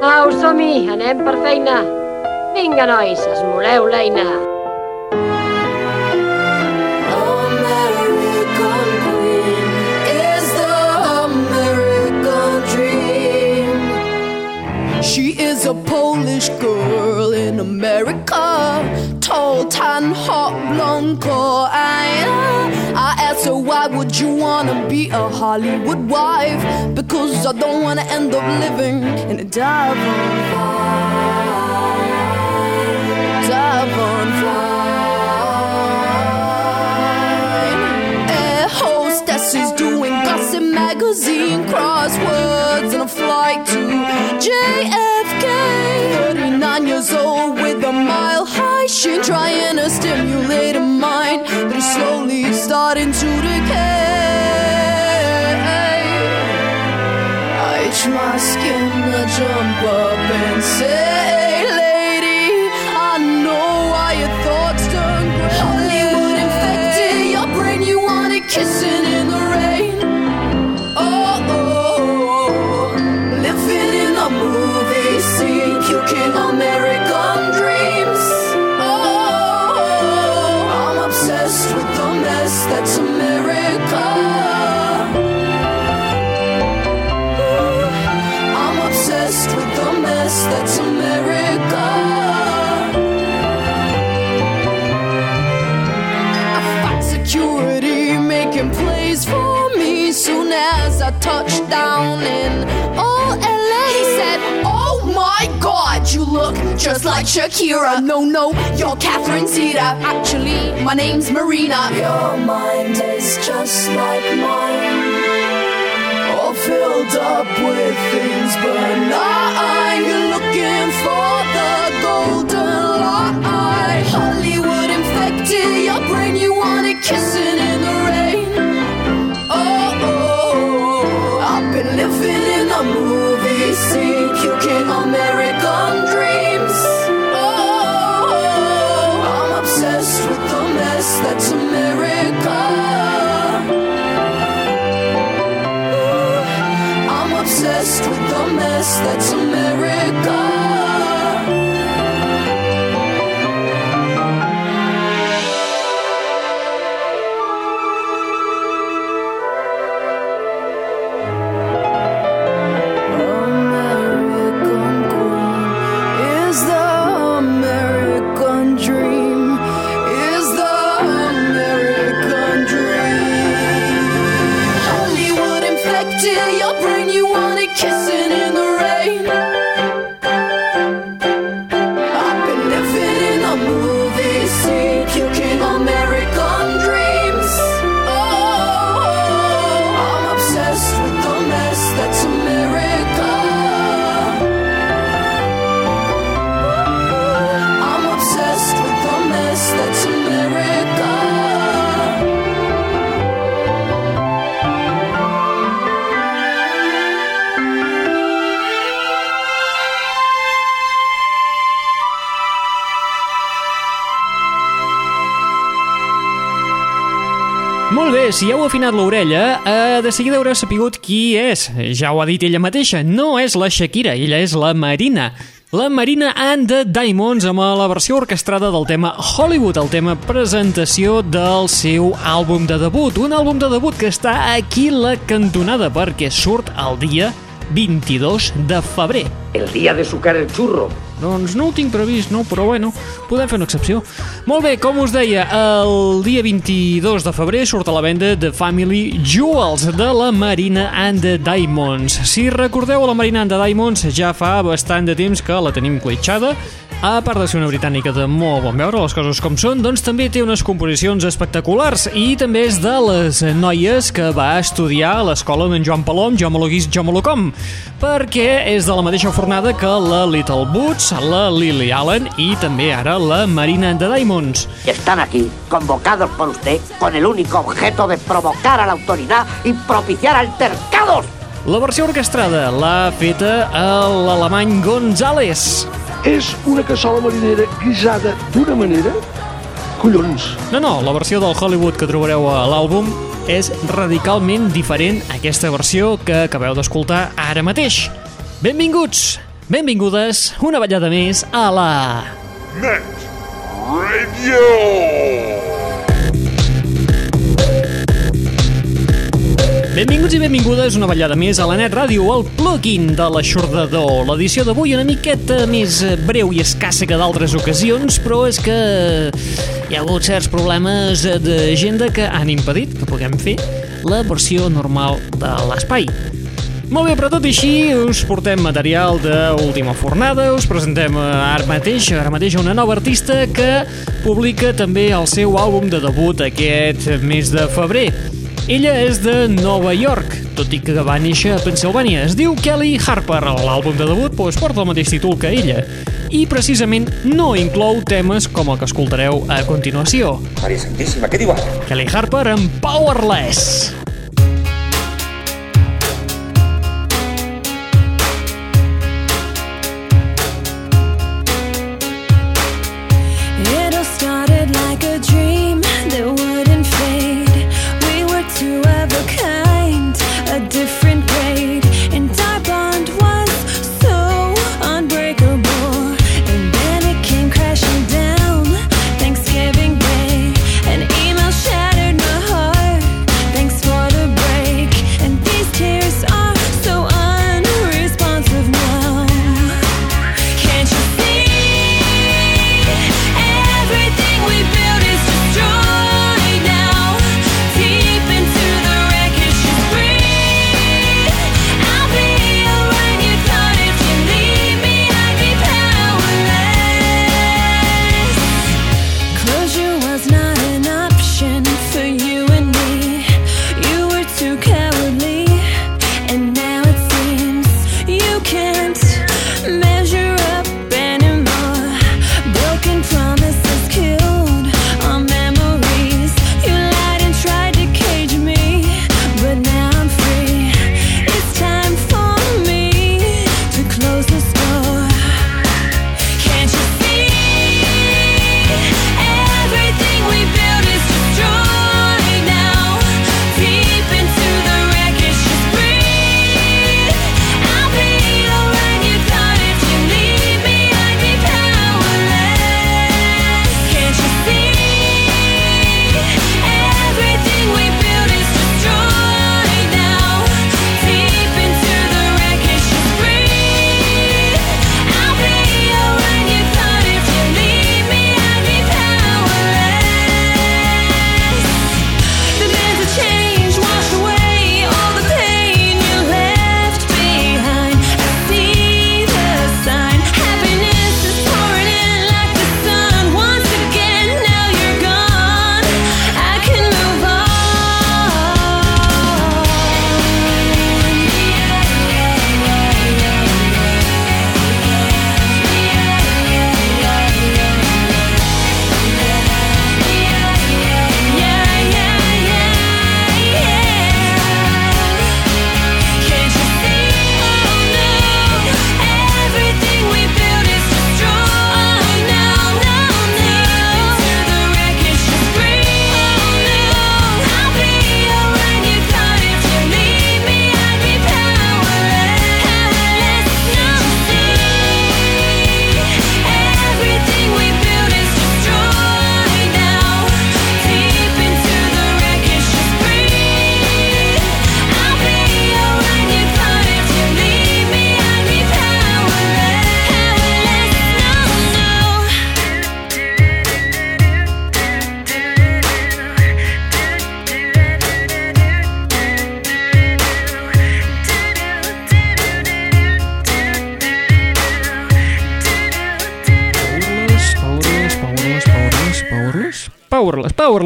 Au, som-hi, anem per feina. Vinga, nois, esmoleu l'eina. She is a Polish girl in America, tall, tan, hot, blonde, core. I, I asked her, why would you wanna be a Hollywood wife? Because I don't wanna end up living in a Air hostesses doing gossip magazine crosswords and a flight to JFK. 39 years old with a mile high shin, trying to stimulate a mind is starting to decay. I itch my skin to jump up and say, Lady, I know why your thoughts turn. Hollywood infected your brain, you just like Shakira. No, no, you're Catherine Zeta. Actually, my name's Marina. Your mind is just like mine all filled up with things, but not you're looking for the golden lie. Hollywood infected your brain, you wanted kissing that's Molt bé, si heu afinat l'orella, eh, de seguida haureu sapigut qui és. Ja ho ha dit ella mateixa, no és la Shakira, ella és la Marina. La Marina and the Diamonds amb la versió orquestrada del tema Hollywood, el tema presentació del seu àlbum de debut. Un àlbum de debut que està aquí la cantonada perquè surt el dia 22 de febrer. El día de sucar el churro. Doncs no ho tinc previst, no, però bueno, podem fer una excepció. Molt bé, com us deia, el dia 22 de febrer surt a la venda The Family Jewels de la Marina and the Diamonds. Si recordeu, la Marina and the Diamonds ja fa bastant de temps que la tenim clitxada, a part de ser una britànica de molt bon veure, les coses com són, doncs també té unes composicions espectaculars i també és de les noies que va estudiar a l'escola d'en Joan Palom, Jo Mologuis, Jo Molocom, perquè és de la mateixa fornada que la Little Boots, la Lily Allen i també ara la Marina the Diamonds. Están aquí, convocados por usted, con el único objeto de provocar a la autoridad y propiciar altercados. La versió orquestrada l'ha feta l'alemany González. És una cassola marinera guisada d'una manera... Collons! No, no, la versió del Hollywood que trobareu a l'àlbum és radicalment diferent a aquesta versió que acabeu d'escoltar ara mateix. Benvinguts! Benvingudes una ballada més a la... Net Radio! Benvinguts i benvingudes una ballada més a la Net Ràdio, el plugin de l'aixordador. L'edició d'avui una miqueta més breu i escassa que d'altres ocasions, però és que hi ha hagut certs problemes d'agenda que han impedit que puguem fer la versió normal de l'espai. Molt bé, però tot i així us portem material d'última fornada, us presentem ara mateix, ara mateix una nova artista que publica també el seu àlbum de debut aquest mes de febrer. Ella és de Nova York, tot i que va néixer a Pensilvània. Es diu Kelly Harper. L'àlbum de debut doncs, porta el mateix títol que ella. I precisament no inclou temes com el que escoltareu a continuació. Maria Santíssima, què diu ara? Kelly Harper amb Powerless.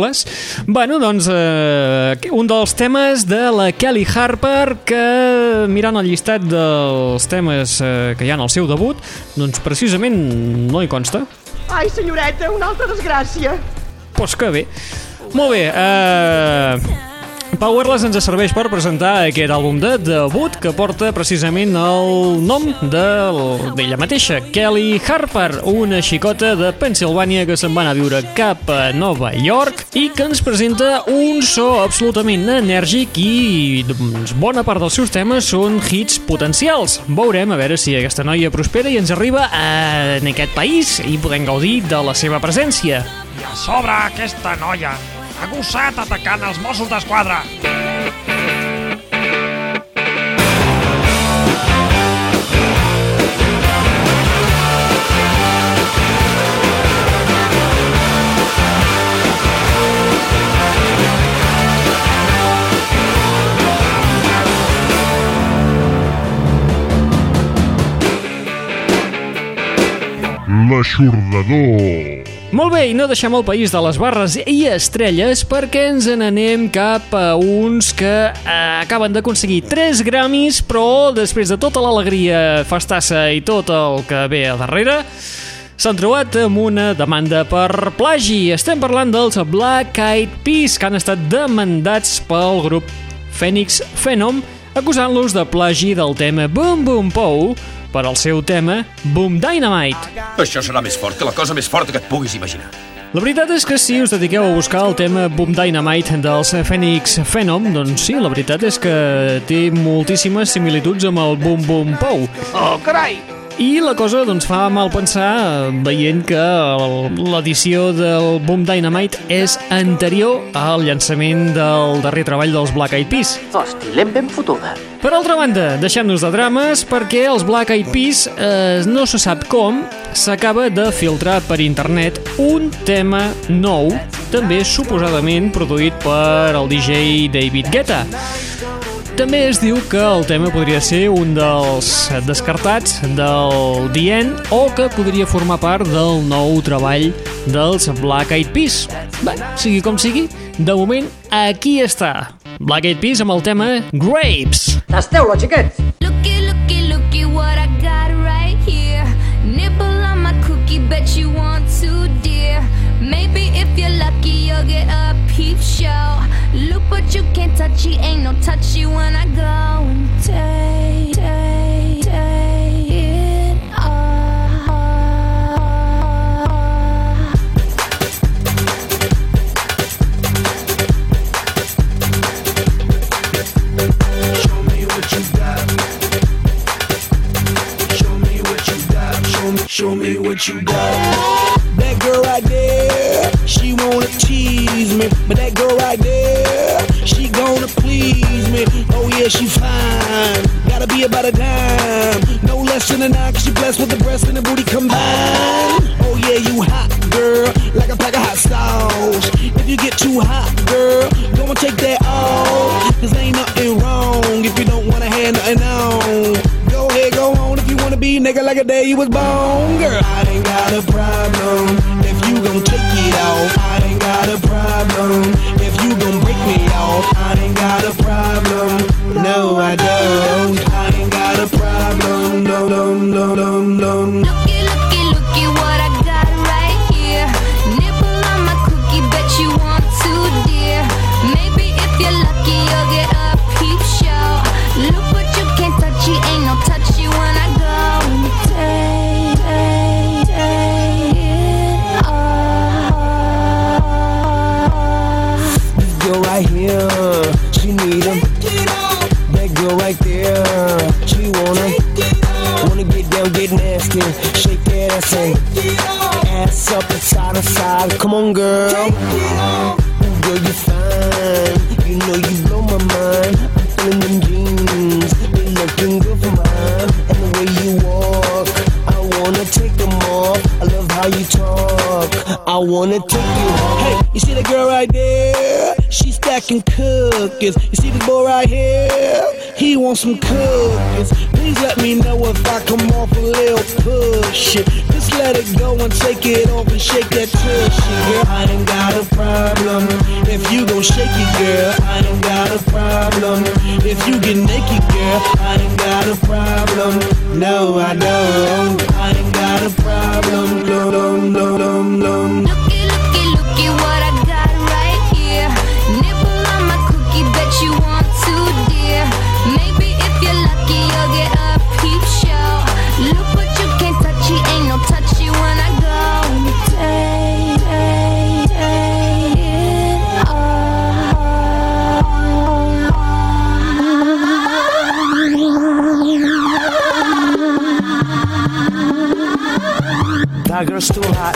Powerless. Bueno, doncs, eh, un dels temes de la Kelly Harper que, mirant el llistat dels temes eh, que hi ha en el seu debut, doncs precisament no hi consta. Ai, senyoreta, una altra desgràcia. Pues que bé. Molt bé, eh, Powerless ens serveix per presentar aquest àlbum de debut que porta precisament el nom de- d'ella mateixa, Kelly Harper, una xicota de Pensilvània que se'n va anar a viure cap a Nova York i que ens presenta un so absolutament enèrgic i doncs, bona part dels seus temes són hits potencials. Veurem a veure si aquesta noia prospera i ens arriba a, en aquest país i podem gaudir de la seva presència. I a sobre aquesta noia ha gossat atacant els Mossos d'Esquadra. L'aixordador. Molt bé, i no deixem el país de les barres i estrelles perquè ens n'anem cap a uns que eh, acaben d'aconseguir 3 Grammys, però després de tota l'alegria, festassa i tot el que ve a darrere, s'han trobat amb una demanda per plagi. Estem parlant dels Black Eyed Peas, que han estat demandats pel grup Phoenix Phenom, acusant-los de plagi del tema Boom Boom Pow per al seu tema Boom Dynamite. Això serà més fort que la cosa més forta que et puguis imaginar. La veritat és que si us dediqueu a buscar el tema Boom Dynamite dels Phoenix Phenom, doncs sí, la veritat és que té moltíssimes similituds amb el Boom Boom Pow. ¡Oh, caray! I la cosa doncs, fa mal pensar veient que l'edició del Boom Dynamite és anterior al llançament del darrer treball dels Black Eyed Peas. Hosti, l'hem ben fotuda. Per altra banda, deixem-nos de drames perquè els Black Eyed Peas, eh, no se sap com, s'acaba de filtrar per internet un tema nou, també suposadament produït per el DJ David Guetta. També es diu que el tema podria ser un dels descartats del The End o que podria formar part del nou treball dels Black Eyed Peas. Bé, sigui com sigui, de moment aquí està. Black Eyed Peas amb el tema Grapes. Tasteu-lo, xiquets! Looky, looky, looky what I got right here. Nibble on my cookie, bet you want to, dear. Maybe if you're lucky, you'll get a peep show. Look, but you can't touch it, ain't no touchy when I go and take, take, take it off. Show me what you got. Show me what you got. Show me, show me what you got. That girl right there, she wanna tease me, but that girl right there, she fine. Gotta be about a dime. No less than a nine, cause she blessed with the breast and the booty combined. Oh yeah, you hot girl, like a pack of hot sauce. If you get too hot, girl, go and take that off. Cause ain't nothing wrong if you don't wanna have nothing on. Go ahead, go on if you wanna be nigga like a day you was born. Girl, I ain't got a problem if you gon' take it off. I ain't got a problem how you talk. I wanna take you. Hey, you see that girl right there? She's stacking cookies. You see this boy right here? He wants some cookies. Please let me know if I come off a little pushy. Just let it go and take it off and shake that tushy, girl. I ain't got a problem if you gon' shake it, girl. I ain't got a problem if you get naked, girl. I ain't got a problem. No, I don't. I ain't got a problem. No, no, girl's too hot.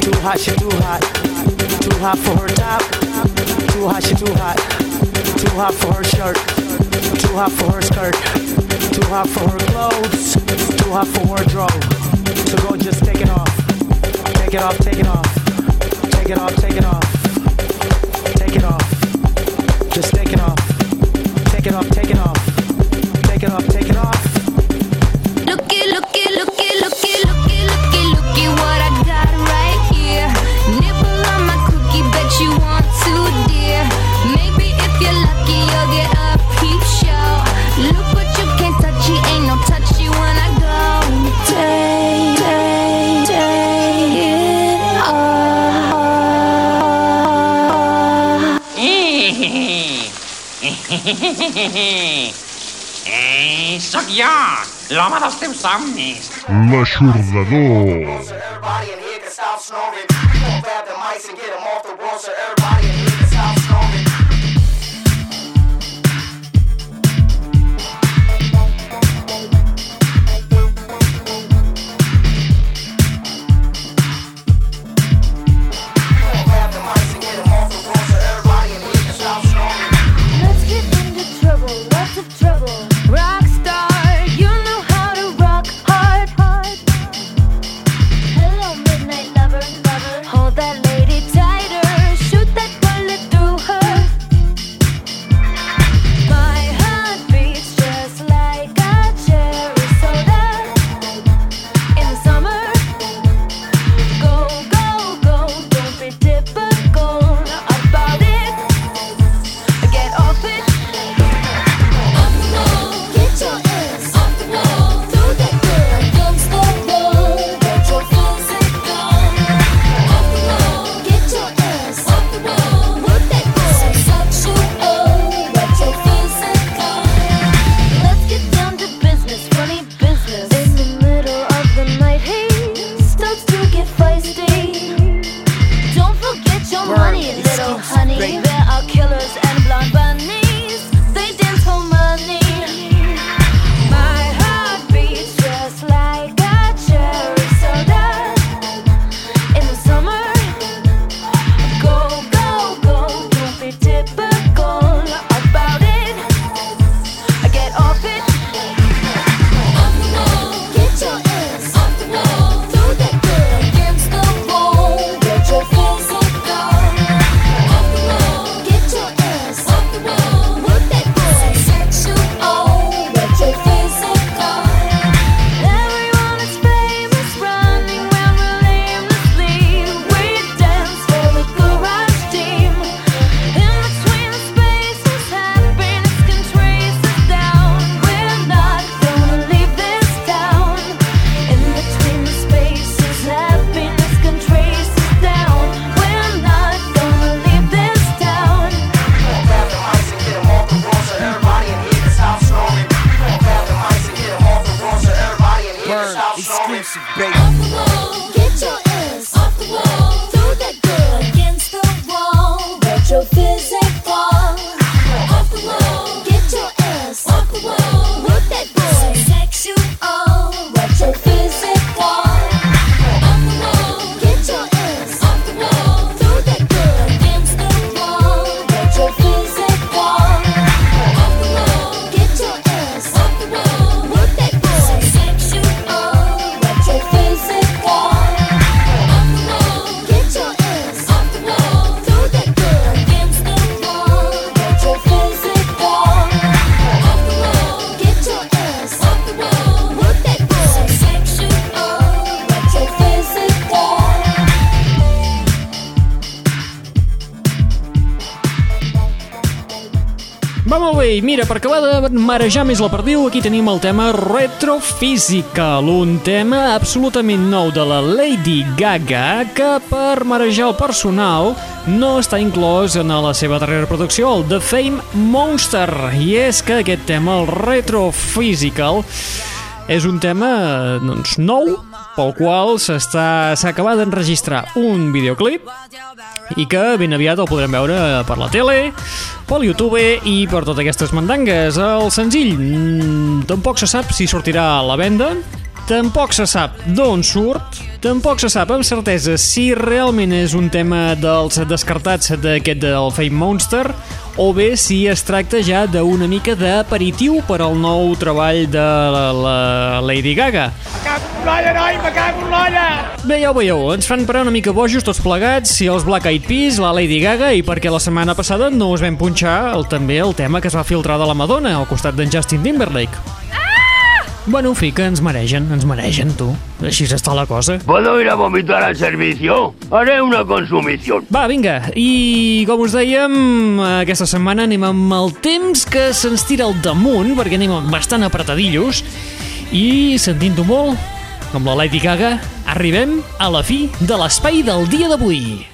Too hot, she too hot. Too hot for her top. Too hot, she too hot. Too hot for her shirt. Too hot for her skirt. Too hot for her clothes. Too hot for wardrobe. So go just take it off. Take it off, take it off. Take it off, take it off. Take it off. Ei, sóc jo, l'home dels teus somnis. L'aixordador. Everybody Va molt bé, mira, per acabar de marejar més la perdiu, aquí tenim el tema Retrofísica, un tema absolutament nou de la Lady Gaga que per marejar el personal no està inclòs en la seva darrera producció, el The Fame Monster. I és que aquest tema, el Retrofísica, és un tema doncs, nou pel qual s'ha acabat d'enregistrar un videoclip i que ben aviat el podrem veure per la tele, pel YouTube i per totes aquestes mandangues. El senzill mm, tampoc se sap si sortirà a la venda, tampoc se sap d'on surt, tampoc se sap amb certesa si realment és un tema dels descartats d'aquest del Fame Monster o bé si es tracta ja d'una mica d'aperitiu per al nou treball de la, la Lady Gaga. L'olla, noi, me cago en l'olla! Bé, ja ho veieu, ens fan parar una mica bojos tots plegats, si els Black Eyed Peas, la Lady Gaga, i perquè la setmana passada no us vam punxar el, també el tema que es va filtrar de la Madonna al costat d'en Justin Timberlake. Bueno, en fi, que ens mereixen, ens mereixen, tu. Així està la cosa. ¿Puedo ir a vomitar al servicio? Haré una consumición. Va, vinga, i com us dèiem, aquesta setmana anem amb el temps que se'ns tira al damunt, perquè anem bastant apretadillos, i sentint-ho molt, com la Lady Gaga, arribem a la fi de l'espai del dia d'avui.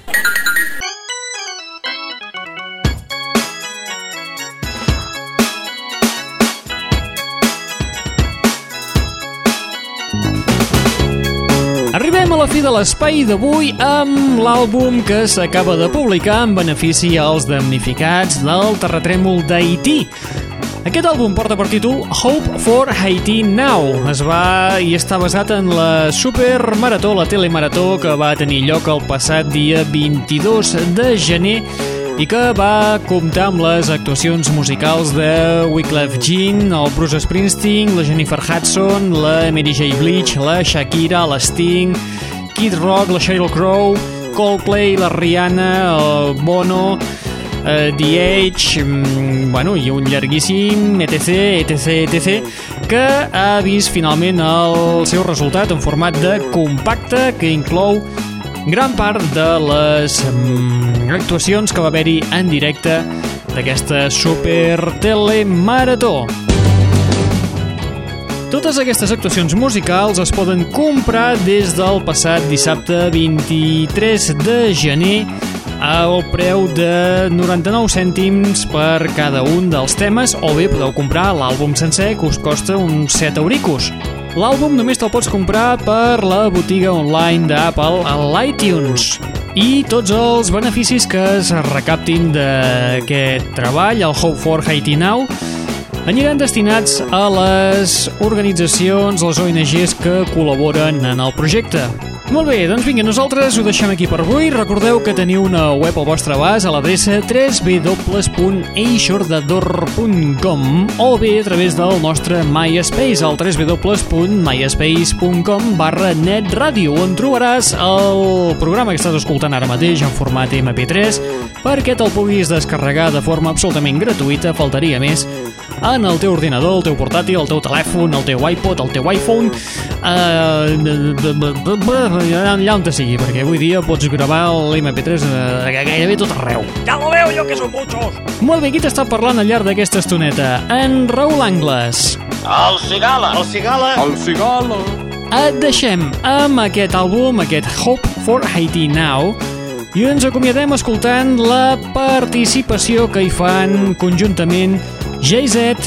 Fi de l'espai d'avui amb l'àlbum que s'acaba de publicar en benefici als damnificats del terratrèmol d'Haití. Aquest àlbum porta per títol Hope for Haiti Now. Es va i està basat en la supermarató, la telemarató que va tenir lloc el passat dia 22 de gener i que va comptar amb les actuacions musicals de Wyclef Jean, el Bruce Springsteen, la Jennifer Hudson, la Mary J. Blige, la Shakira, la Sting, Kid Rock, la Sheryl Crow, Coldplay, la Rihanna, el Bono, eh, The Age, mm, bueno, i un llarguíssim etc, etc, etc, que ha vist finalment el seu resultat en format de compacte que inclou gran part de les mm, actuacions que va haver-hi en directe d'aquesta super telemarató. Totes aquestes actuacions musicals es poden comprar des del passat dissabte 23 de gener al preu de 99 cèntims per cada un dels temes o bé podeu comprar l'àlbum sencer que us costa uns 7 euricos. L'àlbum només te'l pots comprar per la botiga online d'Apple a l'iTunes. I tots els beneficis que es recaptin d'aquest treball, el Hope for Haiti Now, aniran destinats a les organitzacions, les ONGs que col·laboren en el projecte. Molt bé, doncs vinga, nosaltres ho deixem aquí per avui. Recordeu que teniu una web al vostre abast a l'adreça www.eixordador.com o bé a través del nostre MySpace al www.myspace.com barra netradio on trobaràs el programa que estàs escoltant ara mateix en format MP3 perquè te'l puguis descarregar de forma absolutament gratuïta, faltaria més, en el teu ordinador, el teu portàtil, el teu telèfon, el teu iPod, el teu iPhone, eh, allà on te sigui, perquè avui dia pots gravar l'MP3 eh, gairebé tot arreu. Ja lo veo yo que son muchos. Molt bé, qui t'està parlant al llarg d'aquesta estoneta? En Raül Angles. El cigala. El cigala. El cigala. Et deixem amb aquest àlbum, aquest Hope for Haiti Now, i ens acomiadem escoltant la participació que hi fan conjuntament Jay-Z,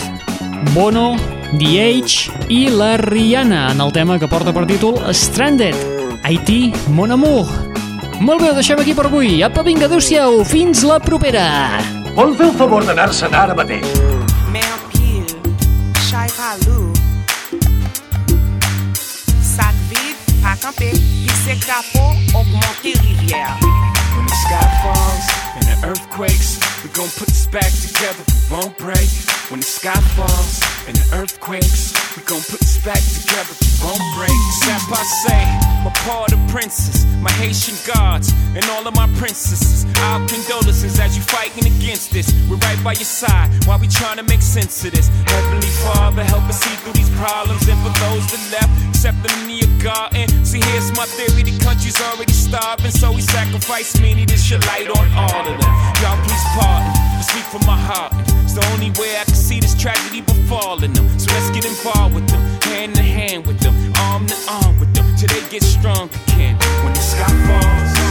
Bono, The Age i la Rihanna en el tema que porta per títol Stranded, Haití, Mon Amour. Molt bé, ho deixem aquí per avui. Apa, vinga, adeu-siau, fins la propera. Vol fer el favor d'anar-se'n ara mateix? Mère Pile, Chai Palou. Sac vide, glissé capot, augmenter rivière. When the sky falls and the earth quakes, we gon' put this back together, we won't break. When the sky falls and the earthquakes, we gon' put this back together, we won't break. C'est passé, my part of princes, my Haitian gods, and all of my princesses. Our condolences as you fighting against this. We're right by your side while we trying to make sense of this. Heavenly Father, help us see through these problems, and for those that left, accept them in your garden. See, here's my theory: the country's already starving, so we sacrifice many. This should light on all of them. Y'all, please pardon. I speak from my heart. It's the only way I can see this tragedy befalling them. So let's get involved with them, hand in hand with them, arm to arm with them, till they get strong again. When the sky falls.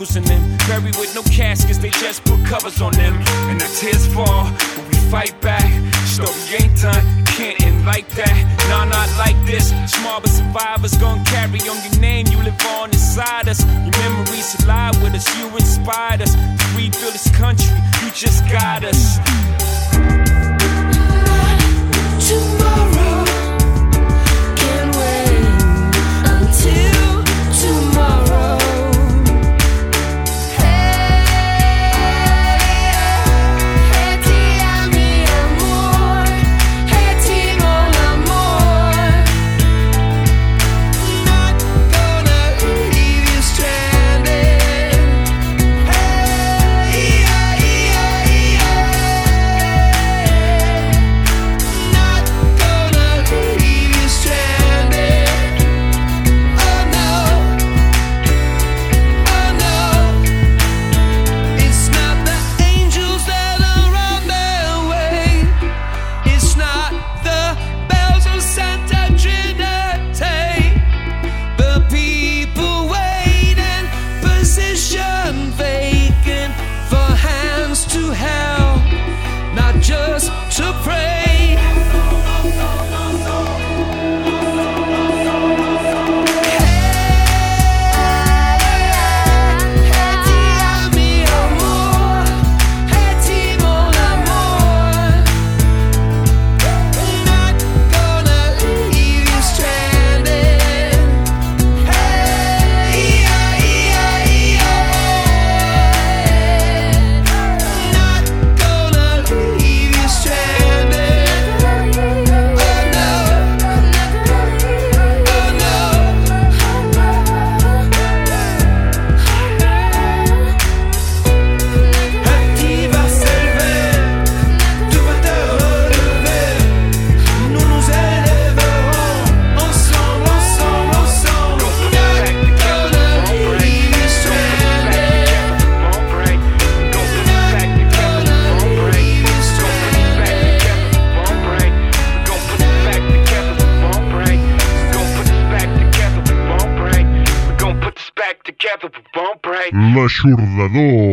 ankles in them. Buried with no caskets, they just put covers on them. And the tears fall, but we fight back. Story ain't done, can't end like that. Nah, not like this. Small but survivors gonna carry on your name. You live on inside us. Your memories alive with us. You inspired us. We built this country. You just got us. no.